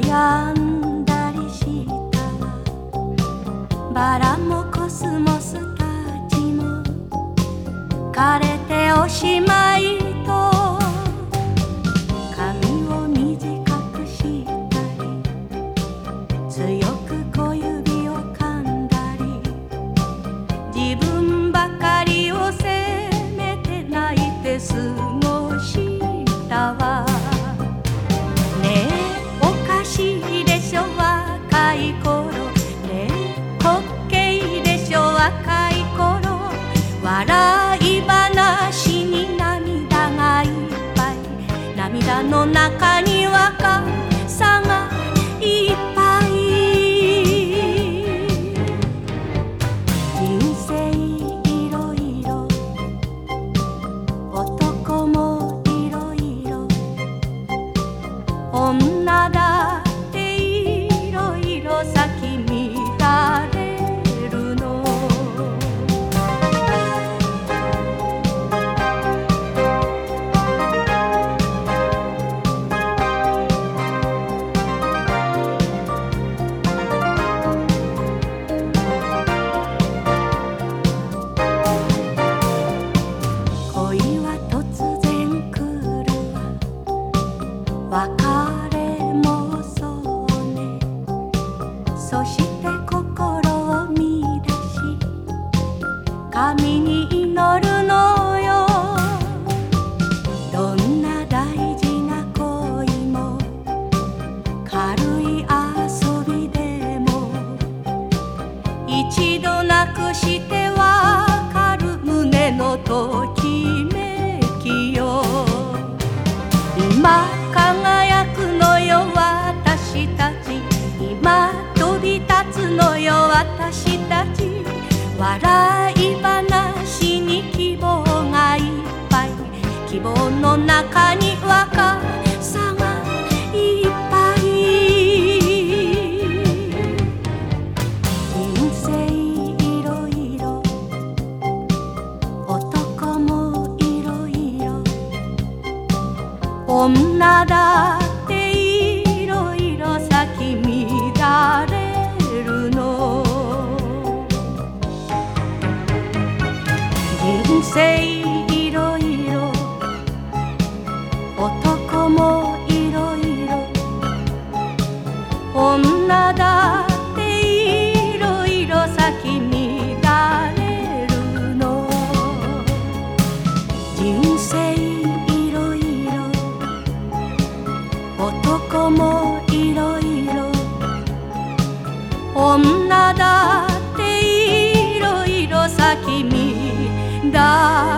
悩んだりしたバラもコスモスたちも枯れておしまい。女だっていろいろ咲き乱れるの？恋は突然来る。わ神に祈るのよ。どんな大事な恋も軽い遊びでも一度なくしてわかる胸のときめきよ。今輝くのよ私たち。今飛び立つのよ私たち。笑い希望の中に若さがいっぱい。人生いろいろ男もいろいろ女だ生いろいろ。男もいろいろ。女だっていろいろ。先見だ